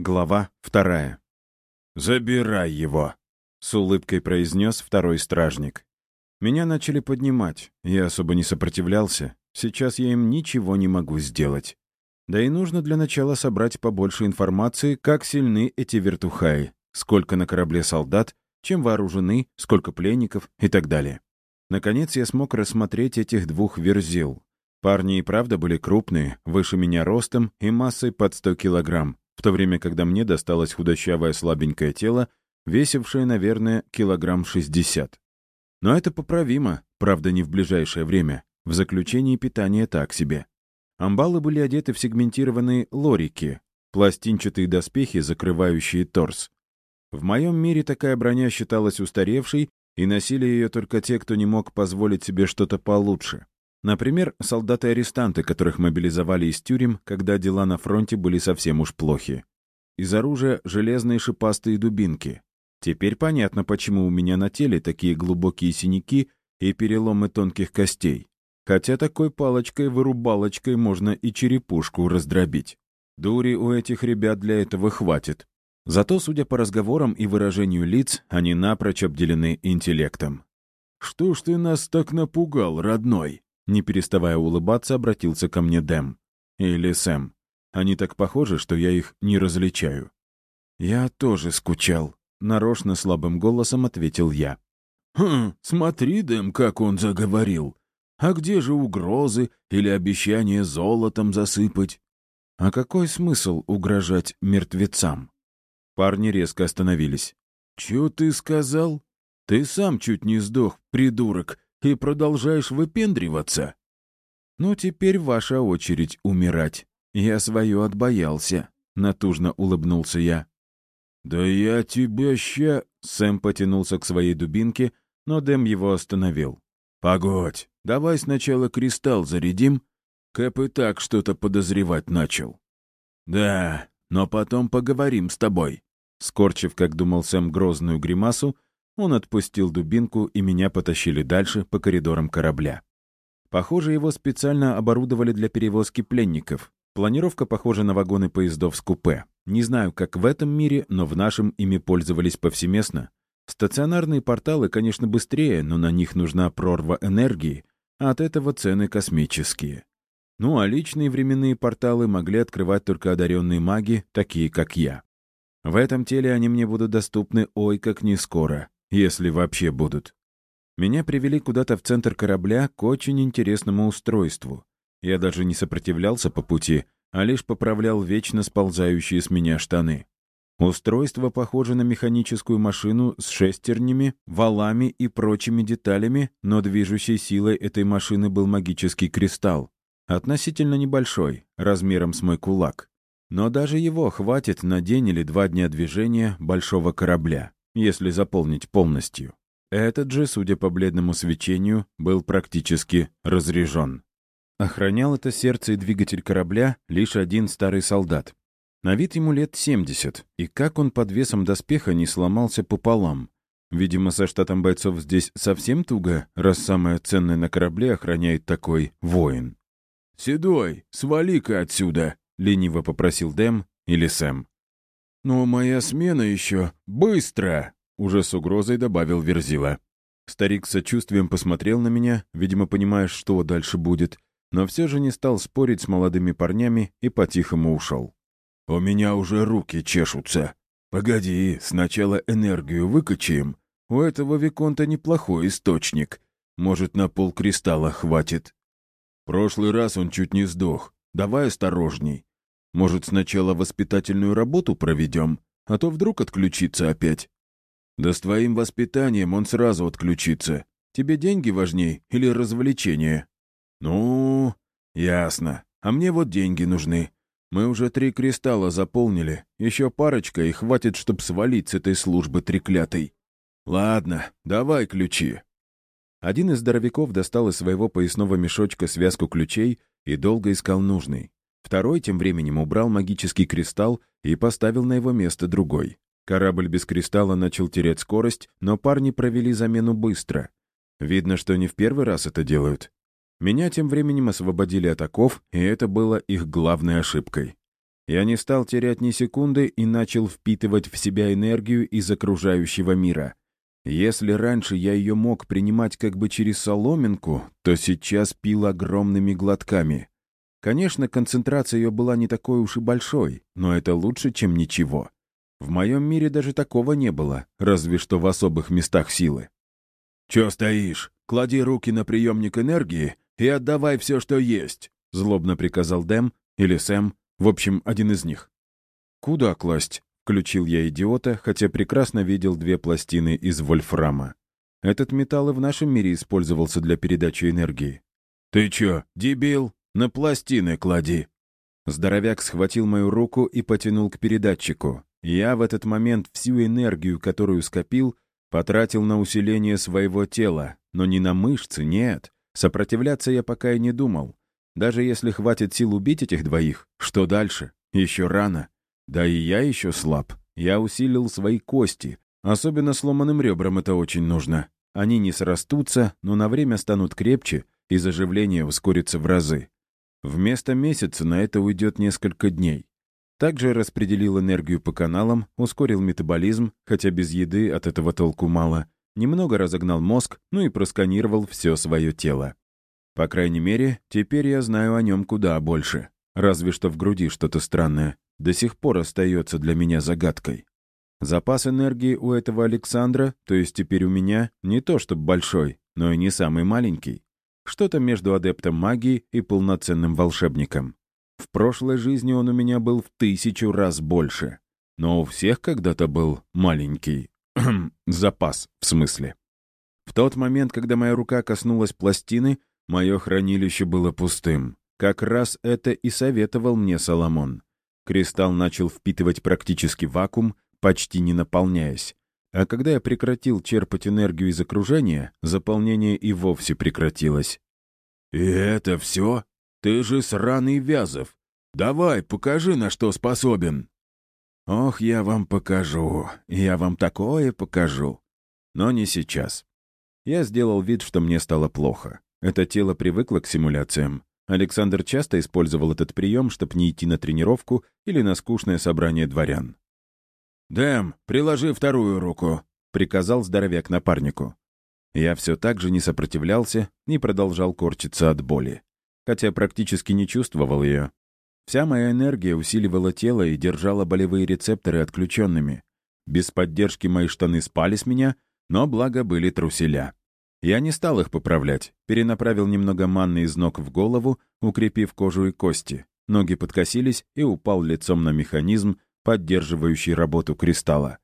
Глава вторая. «Забирай его!» — с улыбкой произнес второй стражник. Меня начали поднимать. Я особо не сопротивлялся. Сейчас я им ничего не могу сделать. Да и нужно для начала собрать побольше информации, как сильны эти вертухаи, сколько на корабле солдат, чем вооружены, сколько пленников и так далее. Наконец я смог рассмотреть этих двух верзил. Парни и правда были крупные, выше меня ростом и массой под 100 килограмм, в то время, когда мне досталось худощавое слабенькое тело, весившее, наверное, килограмм 60. Но это поправимо, правда, не в ближайшее время. В заключении питание так себе. Амбалы были одеты в сегментированные лорики, пластинчатые доспехи, закрывающие торс. В моем мире такая броня считалась устаревшей, и носили ее только те, кто не мог позволить себе что-то получше. Например, солдаты-арестанты, которых мобилизовали из тюрем, когда дела на фронте были совсем уж плохи. Из оружия — железные шипастые дубинки. Теперь понятно, почему у меня на теле такие глубокие синяки и переломы тонких костей. Хотя такой палочкой-вырубалочкой можно и черепушку раздробить. Дури у этих ребят для этого хватит. Зато, судя по разговорам и выражению лиц, они напрочь обделены интеллектом. «Что ж ты нас так напугал, родной?» Не переставая улыбаться, обратился ко мне Дэм. Или Сэм. Они так похожи, что я их не различаю. «Я тоже скучал», — нарочно слабым голосом ответил я. «Хм, смотри, Дэм, как он заговорил. А где же угрозы или обещание золотом засыпать?» «А какой смысл угрожать мертвецам?» Парни резко остановились. «Чё ты сказал? Ты сам чуть не сдох, придурок и продолжаешь выпендриваться?» «Ну, теперь ваша очередь умирать. Я свою отбоялся», — натужно улыбнулся я. «Да я тебя ща...» Сэм потянулся к своей дубинке, но Дэм его остановил. «Погодь, давай сначала кристалл зарядим. Кэп и так что-то подозревать начал». «Да, но потом поговорим с тобой». Скорчив, как думал Сэм, грозную гримасу, он отпустил дубинку, и меня потащили дальше по коридорам корабля. Похоже, его специально оборудовали для перевозки пленников. Планировка похожа на вагоны поездов с купе. Не знаю, как в этом мире, но в нашем ими пользовались повсеместно. Стационарные порталы, конечно, быстрее, но на них нужна прорва энергии, а от этого цены космические. Ну а личные временные порталы могли открывать только одаренные маги, такие как я. В этом теле они мне будут доступны ой как не скоро если вообще будут. Меня привели куда-то в центр корабля к очень интересному устройству. Я даже не сопротивлялся по пути, а лишь поправлял вечно сползающие с меня штаны. Устройство похоже на механическую машину с шестернями, валами и прочими деталями, но движущей силой этой машины был магический кристалл. Относительно небольшой, размером с мой кулак. Но даже его хватит на день или два дня движения большого корабля если заполнить полностью. Этот же, судя по бледному свечению, был практически разряжен. Охранял это сердце и двигатель корабля лишь один старый солдат. На вид ему лет 70, и как он под весом доспеха не сломался пополам. Видимо, со штатом бойцов здесь совсем туго, раз самое ценное на корабле охраняет такой воин. «Седой, свали-ка отсюда!» — лениво попросил Дэм или Сэм. «Но моя смена еще. Быстро!» — уже с угрозой добавил Верзила. Старик с сочувствием посмотрел на меня, видимо, понимая, что дальше будет, но все же не стал спорить с молодыми парнями и по-тихому ушел. «У меня уже руки чешутся. Погоди, сначала энергию выкачаем. У этого Виконта неплохой источник. Может, на полкристалла хватит. Прошлый раз он чуть не сдох. Давай осторожней. Может, сначала воспитательную работу проведем, а то вдруг отключится опять. Да с твоим воспитанием он сразу отключится. Тебе деньги важней или развлечения? Ну, ясно. А мне вот деньги нужны. Мы уже три кристалла заполнили. Еще парочка, и хватит, чтоб свалить с этой службы треклятой. Ладно, давай ключи. Один из здоровяков достал из своего поясного мешочка связку ключей и долго искал нужный. Второй тем временем убрал магический кристалл и поставил на его место другой. Корабль без кристалла начал терять скорость, но парни провели замену быстро. Видно, что не в первый раз это делают. Меня тем временем освободили от оков, и это было их главной ошибкой. Я не стал терять ни секунды и начал впитывать в себя энергию из окружающего мира. Если раньше я ее мог принимать как бы через соломинку, то сейчас пил огромными глотками. Конечно, концентрация ее была не такой уж и большой, но это лучше, чем ничего. В моем мире даже такого не было, разве что в особых местах силы. «Чё стоишь? Клади руки на приемник энергии и отдавай все, что есть», — злобно приказал Дэм или Сэм, в общем, один из них. «Куда класть?» — включил я идиота, хотя прекрасно видел две пластины из вольфрама. Этот металл и в нашем мире использовался для передачи энергии. «Ты чё, дебил? На пластины клади!» Здоровяк схватил мою руку и потянул к передатчику. Я в этот момент всю энергию, которую скопил, потратил на усиление своего тела, но не на мышцы, нет. Сопротивляться я пока и не думал. Даже если хватит сил убить этих двоих, что дальше? Еще рано. Да и я еще слаб. Я усилил свои кости. Особенно сломанным ребрам это очень нужно. Они не срастутся, но на время станут крепче, и заживление ускорится в разы. Вместо месяца на это уйдет несколько дней. Также распределил энергию по каналам, ускорил метаболизм, хотя без еды от этого толку мало, немного разогнал мозг, ну и просканировал все свое тело. По крайней мере, теперь я знаю о нем куда больше. Разве что в груди что-то странное. До сих пор остается для меня загадкой. Запас энергии у этого Александра, то есть теперь у меня, не то чтобы большой, но и не самый маленький. Что-то между адептом магии и полноценным волшебником. В прошлой жизни он у меня был в тысячу раз больше. Но у всех когда-то был маленький. запас, в смысле. В тот момент, когда моя рука коснулась пластины, Мое хранилище было пустым. Как раз это и советовал мне Соломон. Кристалл начал впитывать практически вакуум, почти не наполняясь. А когда я прекратил черпать энергию из окружения, заполнение и вовсе прекратилось. «И это все? Ты же сраный Вязов! Давай, покажи, на что способен!» «Ох, я вам покажу, я вам такое покажу!» Но не сейчас. Я сделал вид, что мне стало плохо. Это тело привыкло к симуляциям. Александр часто использовал этот прием, чтобы не идти на тренировку или на скучное собрание дворян. «Дэм, приложи вторую руку», — приказал здоровяк напарнику. Я все так же не сопротивлялся и продолжал корчиться от боли. Хотя практически не чувствовал ее. Вся моя энергия усиливала тело и держала болевые рецепторы отключенными. Без поддержки мои штаны спали с меня, но благо были труселя. Я не стал их поправлять, перенаправил немного манны из ног в голову, укрепив кожу и кости. Ноги подкосились и упал лицом на механизм, поддерживающий работу кристалла.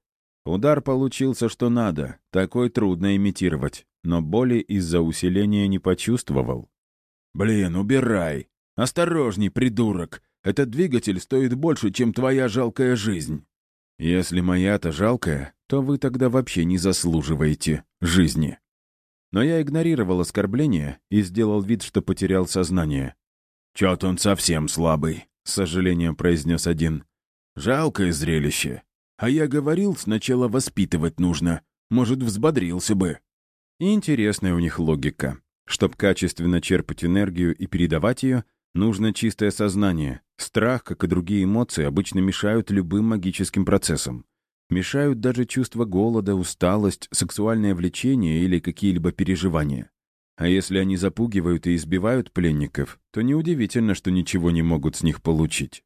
Удар получился что надо, такой трудно имитировать, но боли из-за усиления не почувствовал. «Блин, убирай! Осторожней, придурок! Этот двигатель стоит больше, чем твоя жалкая жизнь!» «Если моя-то жалкая, то вы тогда вообще не заслуживаете жизни». Но я игнорировал оскорбление и сделал вид, что потерял сознание. «Чё-то он совсем слабый», — с сожалением произнес один. «Жалкое зрелище. А я говорил, сначала воспитывать нужно. Может, взбодрился бы». интересная у них логика. Чтоб качественно черпать энергию и передавать ее, нужно чистое сознание. Страх, как и другие эмоции, обычно мешают любым магическим процессам. Мешают даже чувство голода, усталость, сексуальное влечение или какие-либо переживания. А если они запугивают и избивают пленников, то неудивительно, что ничего не могут с них получить.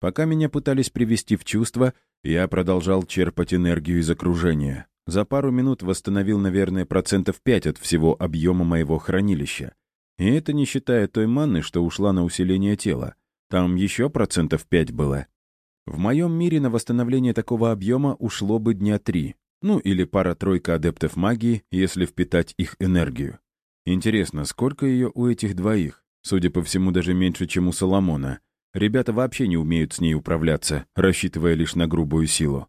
Пока меня пытались привести в чувство, я продолжал черпать энергию из окружения. За пару минут восстановил, наверное, процентов 5 от всего объема моего хранилища. И это не считая той манны, что ушла на усиление тела. Там еще процентов 5 было. В моем мире на восстановление такого объема ушло бы дня три. Ну, или пара-тройка адептов магии, если впитать их энергию. Интересно, сколько ее у этих двоих? Судя по всему, даже меньше, чем у Соломона. Ребята вообще не умеют с ней управляться, рассчитывая лишь на грубую силу.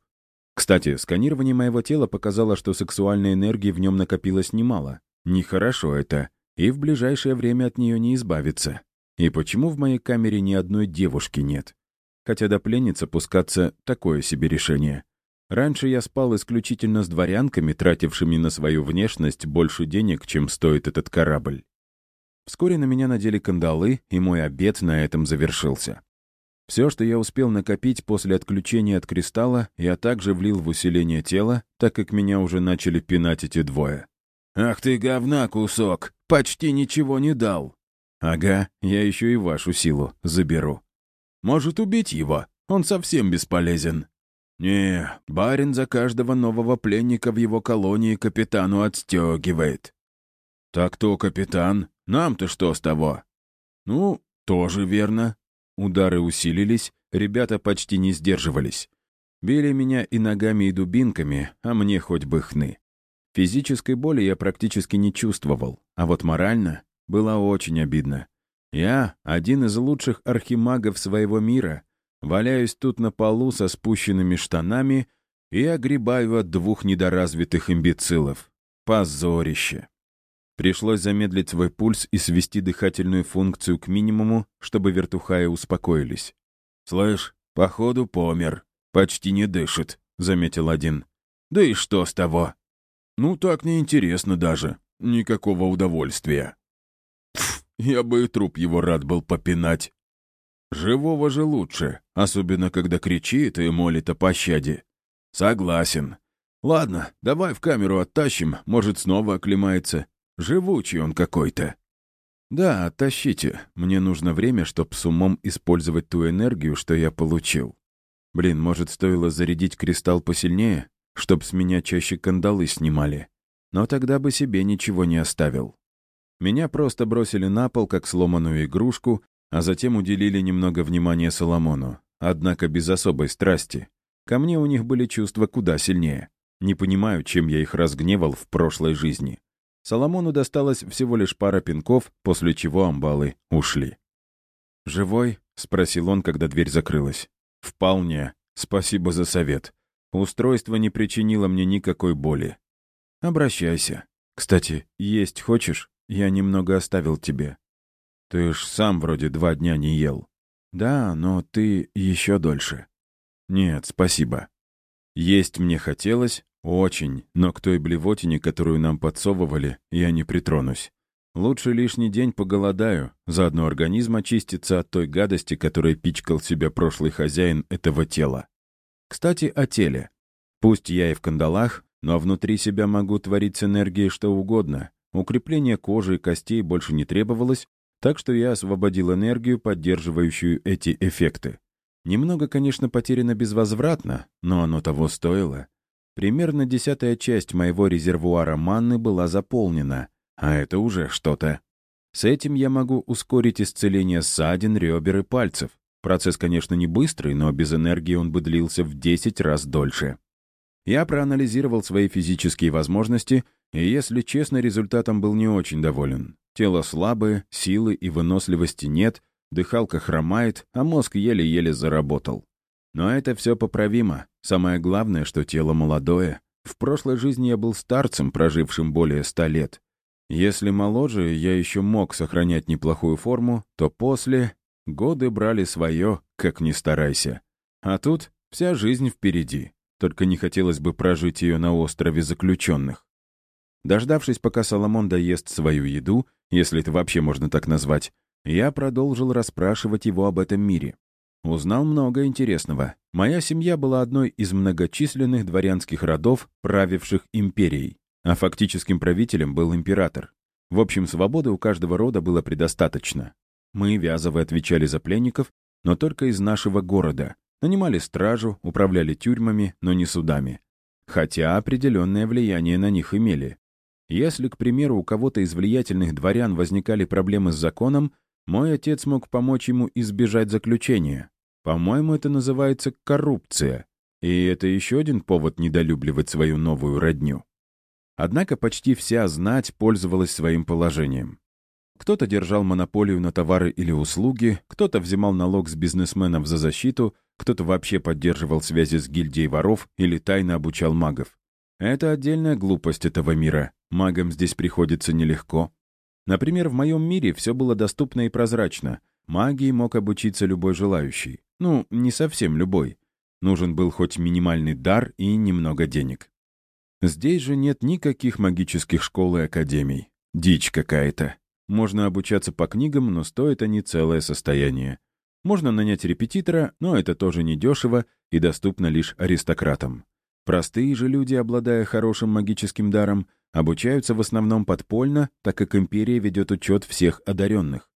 Кстати, сканирование моего тела показало, что сексуальной энергии в нем накопилось немало. Нехорошо это, и в ближайшее время от нее не избавиться. И почему в моей камере ни одной девушки нет? хотя до пленницы пускаться — такое себе решение. Раньше я спал исключительно с дворянками, тратившими на свою внешность больше денег, чем стоит этот корабль. Вскоре на меня надели кандалы, и мой обед на этом завершился. Все, что я успел накопить после отключения от кристалла, я также влил в усиление тела, так как меня уже начали пинать эти двое. «Ах ты говна, кусок! Почти ничего не дал!» «Ага, я еще и вашу силу заберу». «Может, убить его? Он совсем бесполезен». «Не, барин за каждого нового пленника в его колонии капитану отстегивает». «Так то капитан? Нам-то что с того?» «Ну, тоже верно. Удары усилились, ребята почти не сдерживались. Били меня и ногами, и дубинками, а мне хоть бы хны. Физической боли я практически не чувствовал, а вот морально было очень обидно. Я, один из лучших архимагов своего мира, валяюсь тут на полу со спущенными штанами и огребаю от двух недоразвитых имбецилов. Позорище. Пришлось замедлить свой пульс и свести дыхательную функцию к минимуму, чтобы вертухаи успокоились. «Слышь, походу помер. Почти не дышит», — заметил один. «Да и что с того?» «Ну, так неинтересно даже. Никакого удовольствия». Пф, я бы и труп его рад был попинать. Живого же лучше, особенно когда кричит и молит о пощаде. Согласен. Ладно, давай в камеру оттащим, может, снова оклемается. Живучий он какой-то. Да, оттащите. Мне нужно время, чтобы с умом использовать ту энергию, что я получил. Блин, может, стоило зарядить кристалл посильнее, чтоб с меня чаще кандалы снимали. Но тогда бы себе ничего не оставил. Меня просто бросили на пол, как сломанную игрушку, а затем уделили немного внимания Соломону, однако без особой страсти. Ко мне у них были чувства куда сильнее. Не понимаю, чем я их разгневал в прошлой жизни. Соломону досталось всего лишь пара пинков, после чего амбалы ушли. «Живой?» — спросил он, когда дверь закрылась. «Вполне. Спасибо за совет. Устройство не причинило мне никакой боли. Обращайся. Кстати, есть хочешь? Я немного оставил тебе. Ты ж сам вроде два дня не ел. Да, но ты еще дольше. Нет, спасибо. Есть мне хотелось, «Очень, но к той блевотине, которую нам подсовывали, я не притронусь. Лучше лишний день поголодаю, заодно организм очистится от той гадости, которой пичкал себя прошлый хозяин этого тела. Кстати, о теле. Пусть я и в кандалах, но внутри себя могу творить с энергией что угодно. Укрепление кожи и костей больше не требовалось, так что я освободил энергию, поддерживающую эти эффекты. Немного, конечно, потеряно безвозвратно, но оно того стоило. Примерно десятая часть моего резервуара манны была заполнена, а это уже что-то. С этим я могу ускорить исцеление ссадин, ребер и пальцев. Процесс, конечно, не быстрый, но без энергии он бы длился в 10 раз дольше. Я проанализировал свои физические возможности, и, если честно, результатом был не очень доволен. Тело слабое, силы и выносливости нет, дыхалка хромает, а мозг еле-еле заработал. Но это все поправимо. Самое главное, что тело молодое. В прошлой жизни я был старцем, прожившим более ста лет. Если моложе я еще мог сохранять неплохую форму, то после годы брали свое, как ни старайся. А тут вся жизнь впереди. Только не хотелось бы прожить ее на острове заключенных. Дождавшись, пока Соломон доест свою еду, если это вообще можно так назвать, я продолжил расспрашивать его об этом мире. Узнал много интересного. Моя семья была одной из многочисленных дворянских родов, правивших империей, а фактическим правителем был император. В общем, свободы у каждого рода было предостаточно. Мы, Вязовы, отвечали за пленников, но только из нашего города. Нанимали стражу, управляли тюрьмами, но не судами. Хотя определенное влияние на них имели. Если, к примеру, у кого-то из влиятельных дворян возникали проблемы с законом, мой отец мог помочь ему избежать заключения. По-моему, это называется коррупция. И это еще один повод недолюбливать свою новую родню. Однако почти вся знать пользовалась своим положением. Кто-то держал монополию на товары или услуги, кто-то взимал налог с бизнесменов за защиту, кто-то вообще поддерживал связи с гильдией воров или тайно обучал магов. Это отдельная глупость этого мира. Магам здесь приходится нелегко. Например, в моем мире все было доступно и прозрачно. Магии мог обучиться любой желающий. Ну, не совсем любой. Нужен был хоть минимальный дар и немного денег. Здесь же нет никаких магических школ и академий. Дичь какая-то. Можно обучаться по книгам, но стоят они целое состояние. Можно нанять репетитора, но это тоже недешево и доступно лишь аристократам. Простые же люди, обладая хорошим магическим даром, обучаются в основном подпольно, так как империя ведет учет всех одаренных.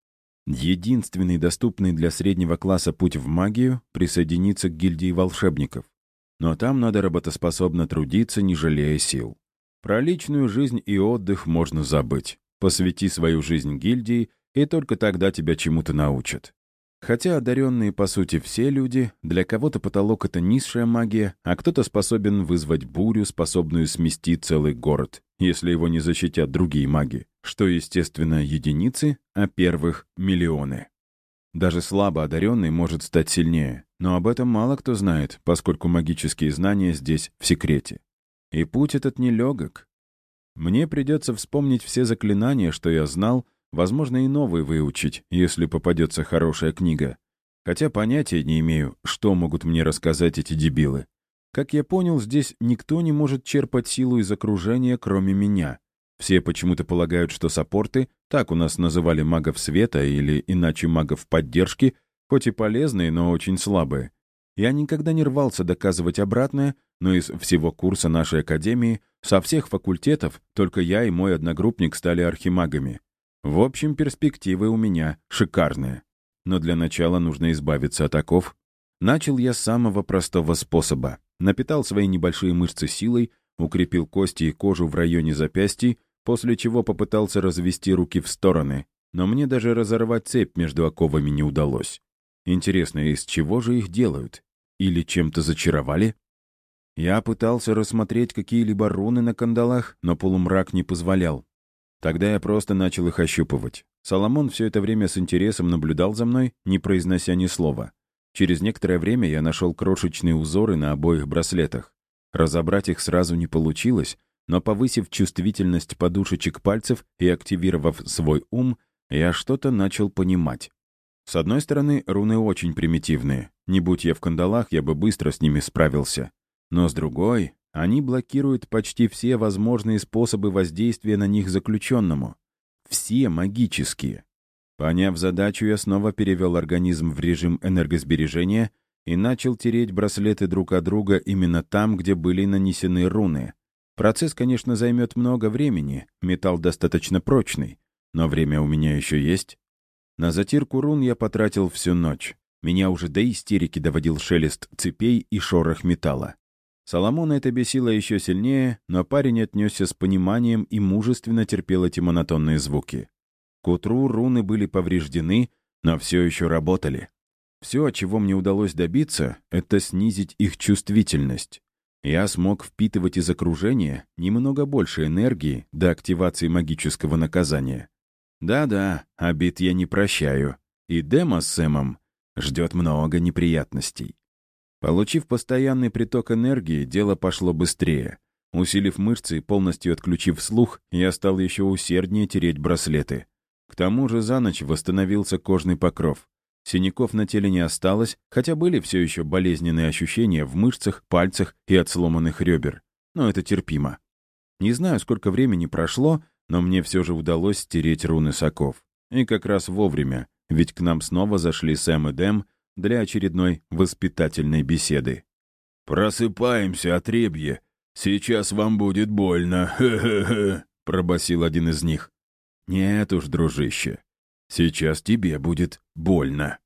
Единственный доступный для среднего класса путь в магию — присоединиться к гильдии волшебников. Но там надо работоспособно трудиться, не жалея сил. Про личную жизнь и отдых можно забыть. Посвяти свою жизнь гильдии, и только тогда тебя чему-то научат. Хотя одаренные, по сути, все люди, для кого-то потолок — это низшая магия, а кто-то способен вызвать бурю, способную смести целый город, если его не защитят другие маги, что, естественно, единицы, а первых — миллионы. Даже слабо одаренный может стать сильнее, но об этом мало кто знает, поскольку магические знания здесь в секрете. И путь этот нелегок. Мне придется вспомнить все заклинания, что я знал, Возможно, и новый выучить, если попадется хорошая книга. Хотя понятия не имею, что могут мне рассказать эти дебилы. Как я понял, здесь никто не может черпать силу из окружения, кроме меня. Все почему-то полагают, что саппорты, так у нас называли магов света или иначе магов поддержки, хоть и полезные, но очень слабые. Я никогда не рвался доказывать обратное, но из всего курса нашей академии, со всех факультетов, только я и мой одногруппник стали архимагами. В общем, перспективы у меня шикарные. Но для начала нужно избавиться от оков. Начал я с самого простого способа. Напитал свои небольшие мышцы силой, укрепил кости и кожу в районе запястий, после чего попытался развести руки в стороны. Но мне даже разорвать цепь между оковами не удалось. Интересно, из чего же их делают? Или чем-то зачаровали? Я пытался рассмотреть какие-либо руны на кандалах, но полумрак не позволял. Тогда я просто начал их ощупывать. Соломон все это время с интересом наблюдал за мной, не произнося ни слова. Через некоторое время я нашел крошечные узоры на обоих браслетах. Разобрать их сразу не получилось, но повысив чувствительность подушечек пальцев и активировав свой ум, я что-то начал понимать. С одной стороны, руны очень примитивные. Не будь я в кандалах, я бы быстро с ними справился. Но с другой, они блокируют почти все возможные способы воздействия на них заключенному. Все магические. Поняв задачу, я снова перевел организм в режим энергосбережения и начал тереть браслеты друг от друга именно там, где были нанесены руны. Процесс, конечно, займет много времени, металл достаточно прочный, но время у меня еще есть. На затирку рун я потратил всю ночь. Меня уже до истерики доводил шелест цепей и шорох металла. Соломона это бесило еще сильнее, но парень отнесся с пониманием и мужественно терпел эти монотонные звуки. К утру руны были повреждены, но все еще работали. Все, чего мне удалось добиться, это снизить их чувствительность. Я смог впитывать из окружения немного больше энергии до активации магического наказания. Да-да, обид я не прощаю. И Дема с Сэмом ждет много неприятностей. Получив постоянный приток энергии, дело пошло быстрее. Усилив мышцы и полностью отключив слух, я стал еще усерднее тереть браслеты. К тому же за ночь восстановился кожный покров. Синяков на теле не осталось, хотя были все еще болезненные ощущения в мышцах, пальцах и от сломанных ребер. Но это терпимо. Не знаю, сколько времени прошло, но мне все же удалось стереть руны соков. И как раз вовремя, ведь к нам снова зашли Сэм и Дэм, для очередной воспитательной беседы. «Просыпаемся, отребье! Сейчас вам будет больно! Хе-хе-хе!» — пробасил один из них. «Нет уж, дружище, сейчас тебе будет больно!»